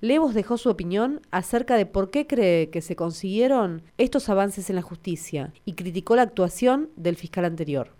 Levos dejó su opinión acerca de por qué cree que se consiguieron estos avances en la justicia y criticó la actuación del fiscal anterior.